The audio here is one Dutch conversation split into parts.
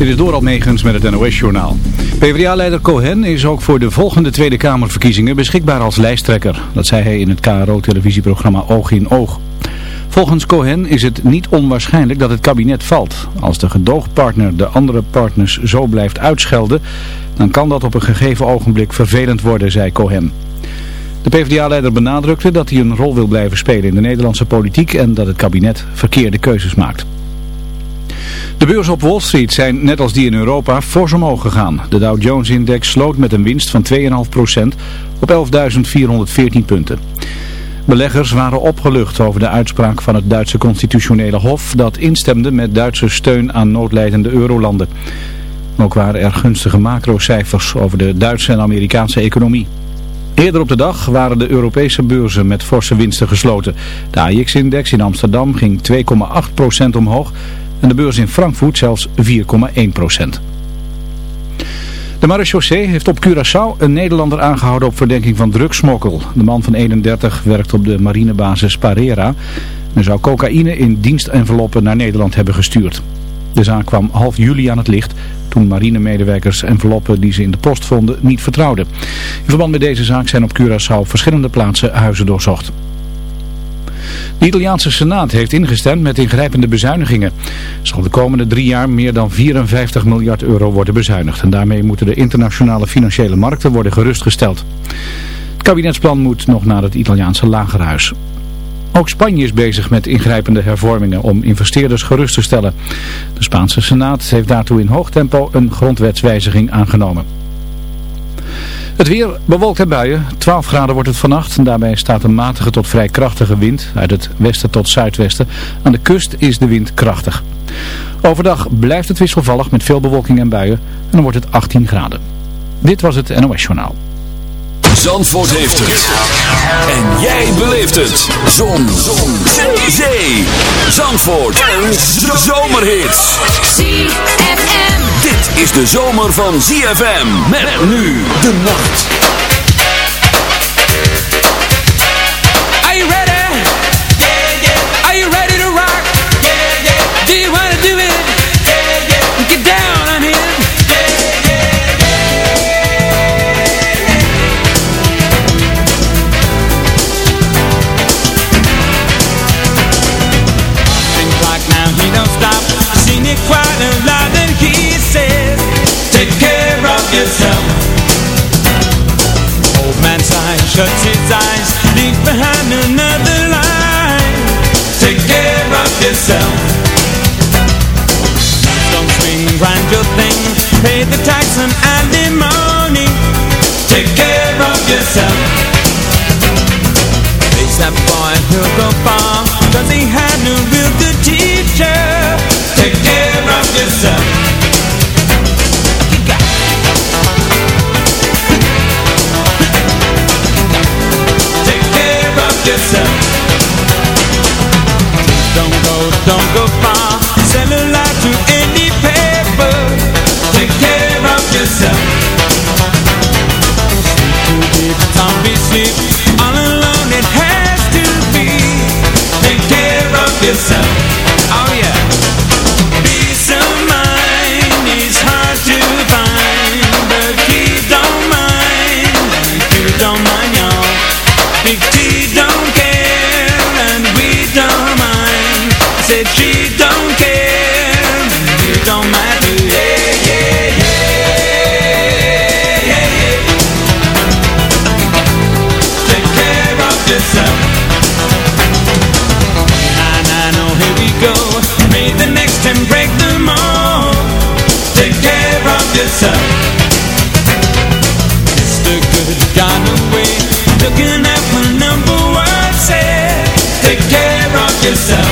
Dit is Doral Megens met het NOS-journaal. PvdA-leider Cohen is ook voor de volgende Tweede Kamerverkiezingen beschikbaar als lijsttrekker. Dat zei hij in het KRO-televisieprogramma Oog in Oog. Volgens Cohen is het niet onwaarschijnlijk dat het kabinet valt. Als de gedoogpartner de andere partners zo blijft uitschelden, dan kan dat op een gegeven ogenblik vervelend worden, zei Cohen. De PvdA-leider benadrukte dat hij een rol wil blijven spelen in de Nederlandse politiek en dat het kabinet verkeerde keuzes maakt. De beurzen op Wall Street zijn net als die in Europa fors omhoog gegaan. De Dow Jones-index sloot met een winst van 2,5% op 11.414 punten. Beleggers waren opgelucht over de uitspraak van het Duitse constitutionele hof dat instemde met Duitse steun aan noodlijdende eurolanden. Ook waren er gunstige macrocijfers over de Duitse en Amerikaanse economie. Eerder op de dag waren de Europese beurzen met forse winsten gesloten. De AX-index in Amsterdam ging 2,8% omhoog en de beurs in Frankfurt zelfs 4,1%. De marechaussee heeft op Curaçao een Nederlander aangehouden op verdenking van drugsmokkel. De man van 31 werkt op de marinebasis Parera en zou cocaïne in dienstenveloppen naar Nederland hebben gestuurd. De zaak kwam half juli aan het licht toen marinemedewerkers enveloppen die ze in de post vonden niet vertrouwden. In verband met deze zaak zijn op Curaçao verschillende plaatsen huizen doorzocht. De Italiaanse Senaat heeft ingestemd met ingrijpende bezuinigingen. Zal de komende drie jaar meer dan 54 miljard euro worden bezuinigd. En daarmee moeten de internationale financiële markten worden gerustgesteld. Het kabinetsplan moet nog naar het Italiaanse lagerhuis. Ook Spanje is bezig met ingrijpende hervormingen om investeerders gerust te stellen. De Spaanse Senaat heeft daartoe in hoog tempo een grondwetswijziging aangenomen. Het weer bewolkt en buien. 12 graden wordt het vannacht. En daarbij staat een matige tot vrij krachtige wind. Uit het westen tot zuidwesten. Aan de kust is de wind krachtig. Overdag blijft het wisselvallig met veel bewolking en buien. En dan wordt het 18 graden. Dit was het NOS Journaal. Zandvoort heeft het. En jij beleeft het. Zon. Zon. Zee. Zandvoort. Een zomerhit. ZFM. Dit is de zomer van ZFM. Met nu de nacht. Are you ready? Yeah, yeah. Are you ready to rock? Yeah, yeah. Do you wanna do it? Yeah, yeah. Get down on it. Think like now he don't stop. Seen it quite a lot yourself. Old man sighs, shuts his eyes, leaves behind another line. Take care of yourself. Don't swing, grind your thing, pay the tax and alimony. Take care of yourself. Face that boy, he'll go far, cause he had yourself. Yourself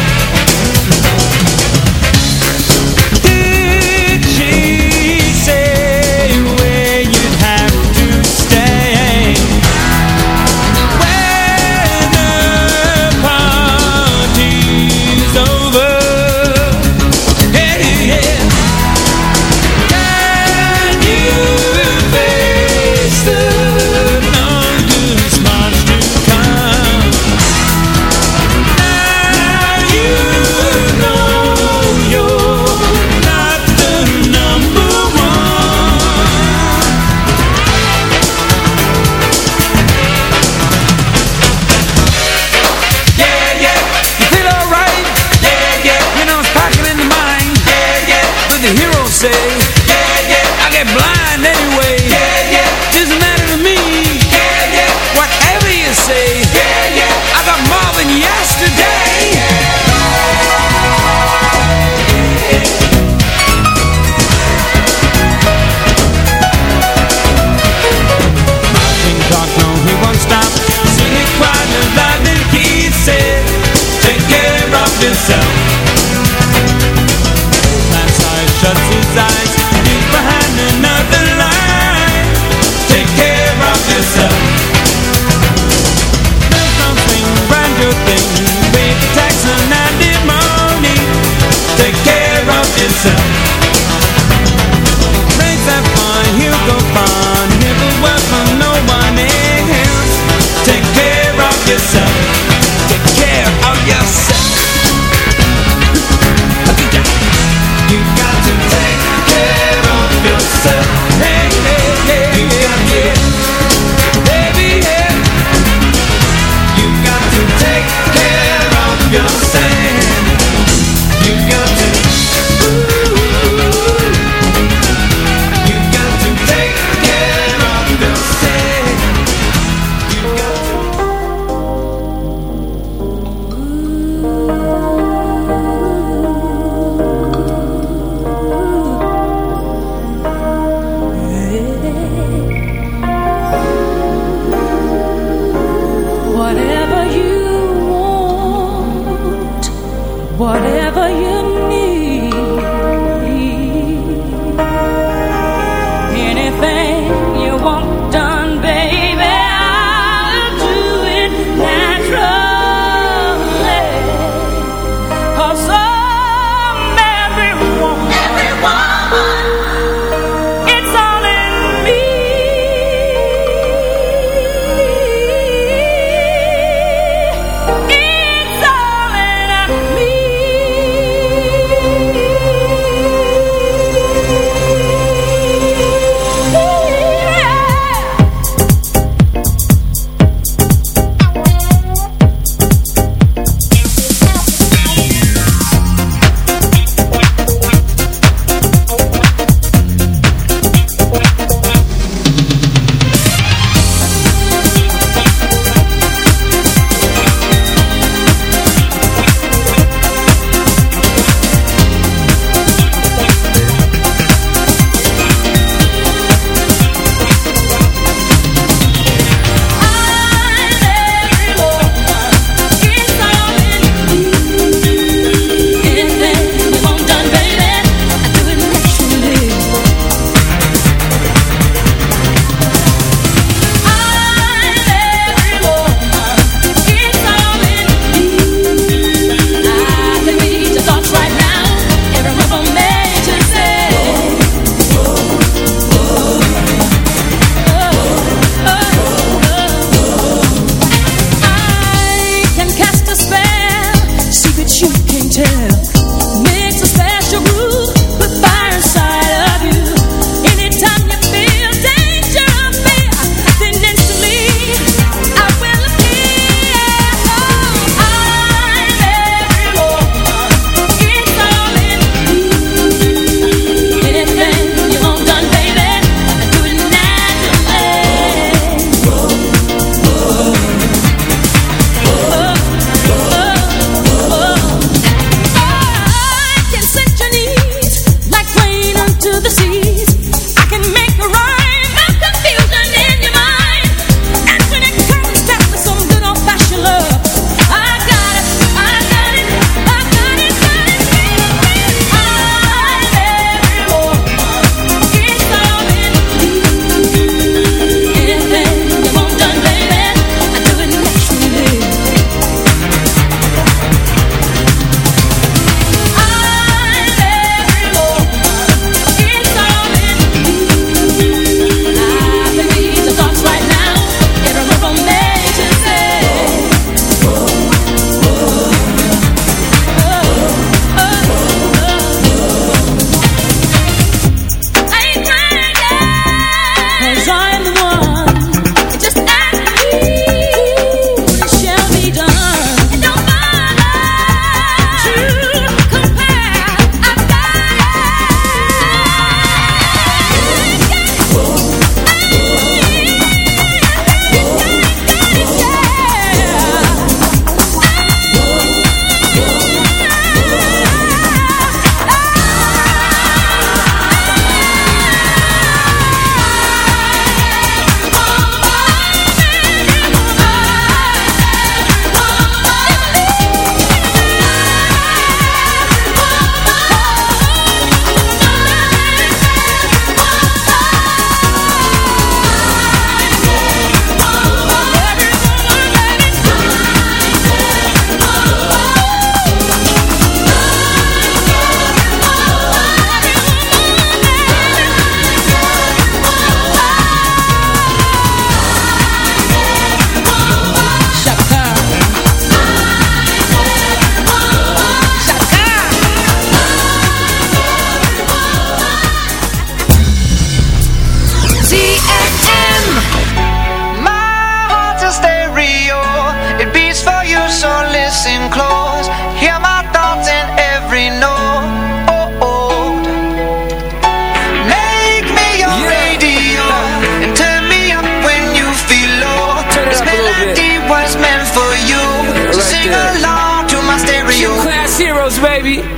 baby.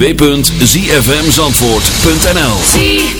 www.zfmzandvoort.nl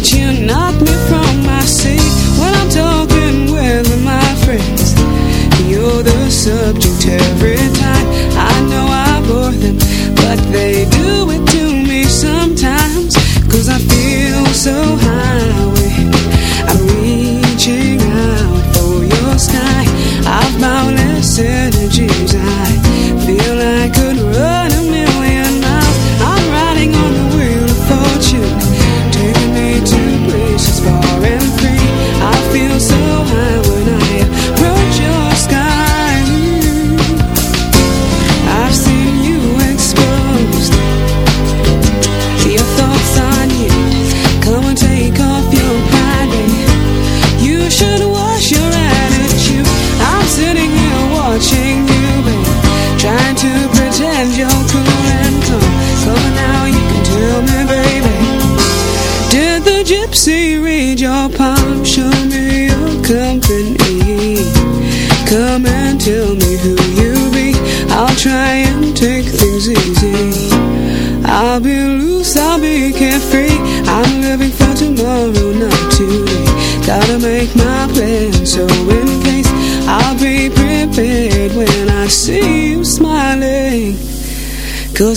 that you knock me from my seat When I'm talking with my friends. You're the subject every time I know I bore them, but they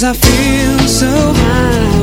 I feel so high.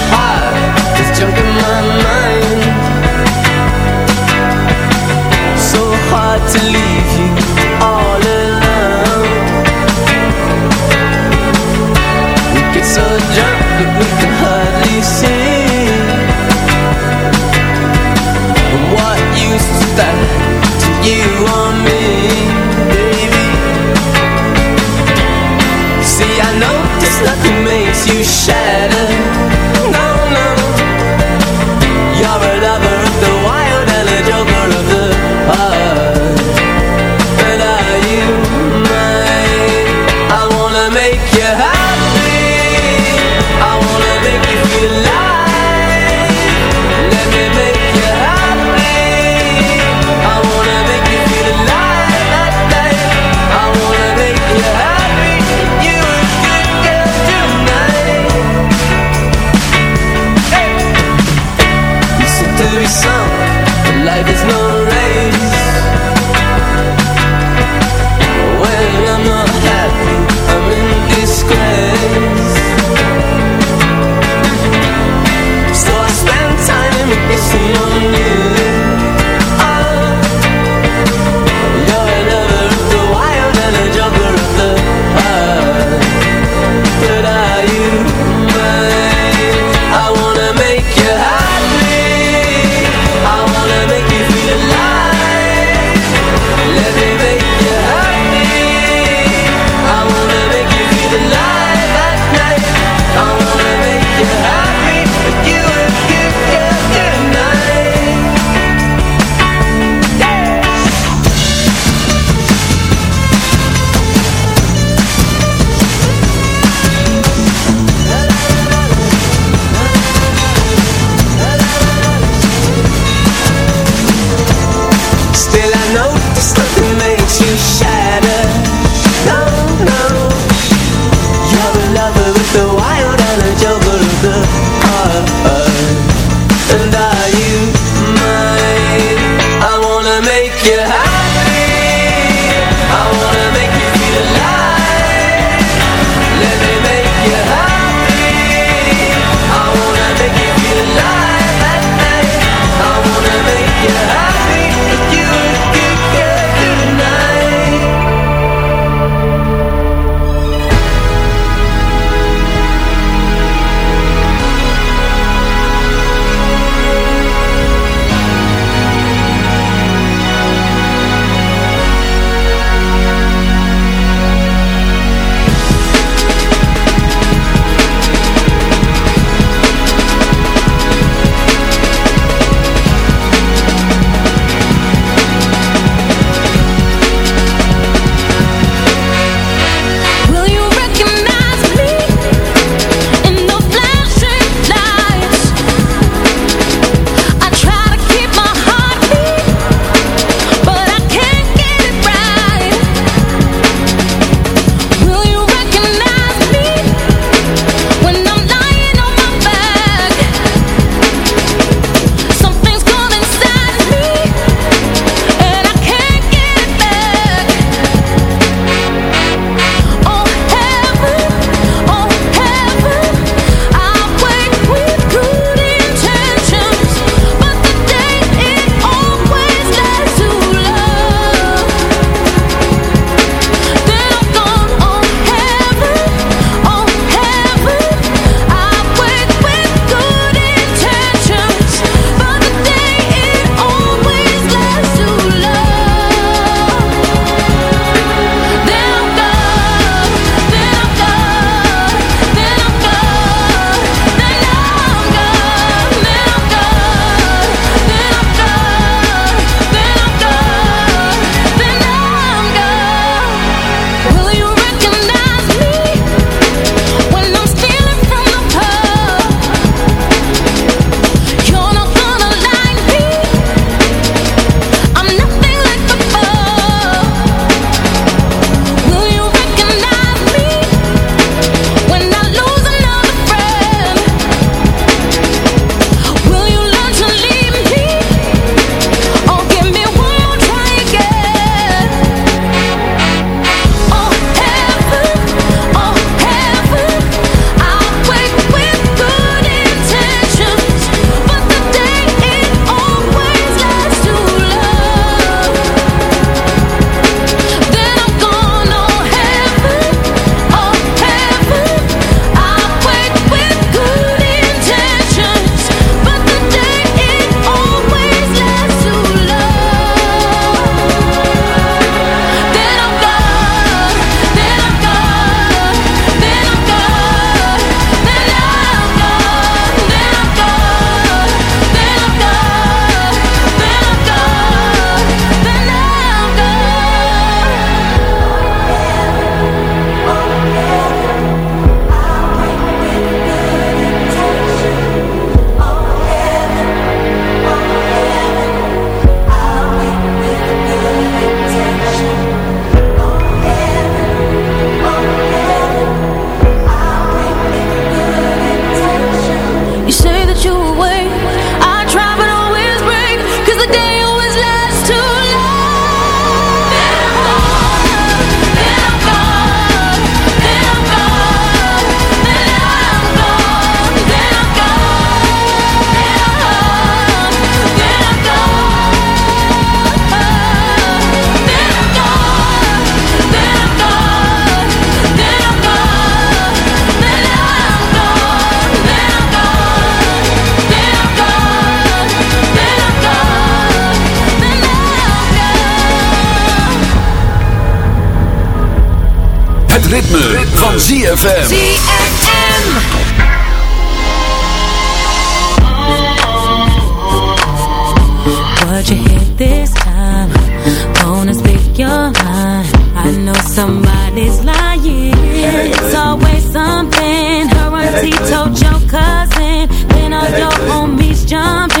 somebody's lying. It's always something. Her auntie told your cousin. Then all your homies jumping.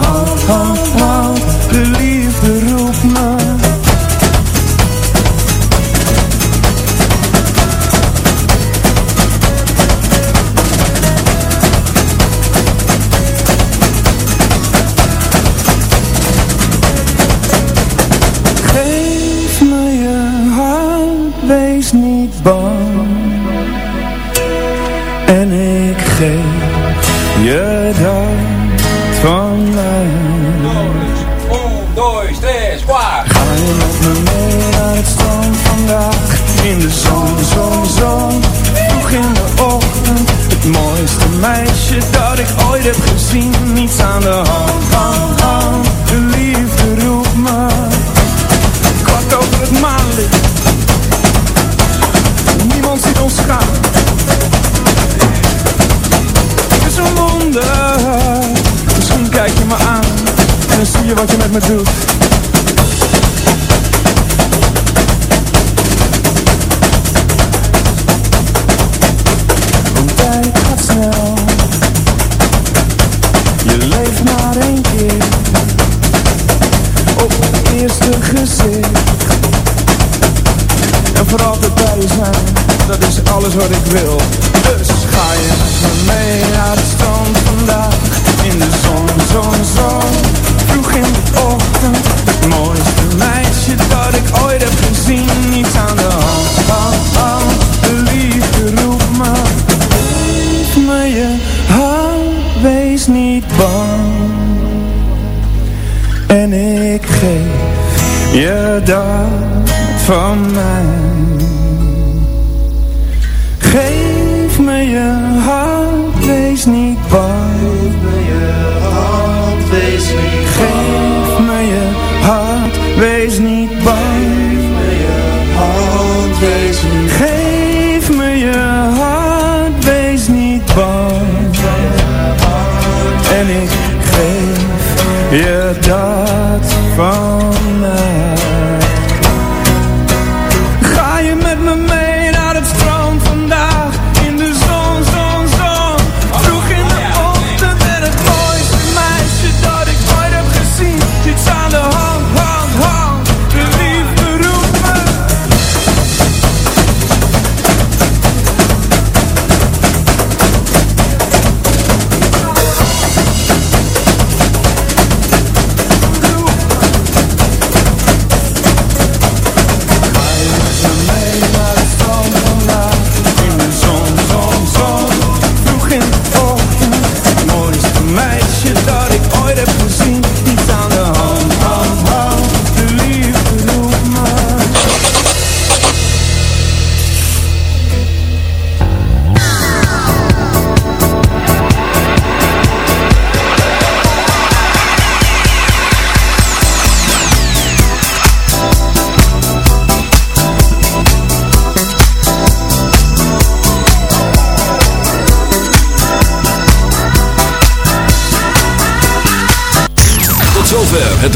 hand, hand, hand. wees niet bang. Geef me je hart, wees niet bang. Geef me je hart, wees niet bang. Je wees niet. Geef me je wees niet bang. En ik geef je